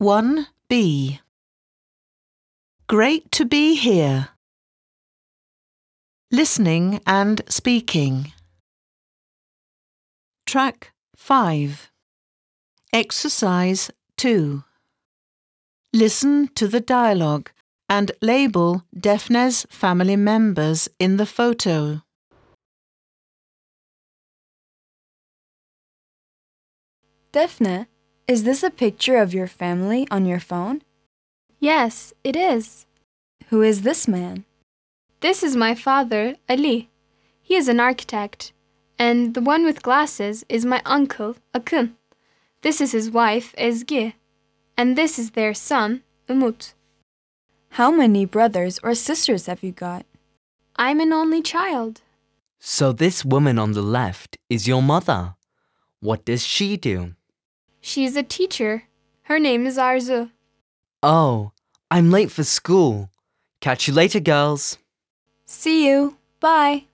1b. Great to be here. Listening and speaking. Track 5. Exercise 2. Listen to the dialogue and label Daphne's family members in the photo. Daphne, is this a picture of your family on your phone? Yes, it is. Who is this man? This is my father, Ali. He is an architect. And the one with glasses is my uncle, Akın. This is his wife, Ezgi. And this is their son, Umut. How many brothers or sisters have you got? I'm an only child. So this woman on the left is your mother. What does she do? She's a teacher. Her name is Arzu. Oh, I'm late for school. Catch you later, girls. See you. Bye.